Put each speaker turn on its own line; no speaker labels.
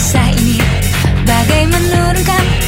Kisah ini. Bagai menurunkan